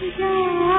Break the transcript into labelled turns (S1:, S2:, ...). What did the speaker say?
S1: 睡觉。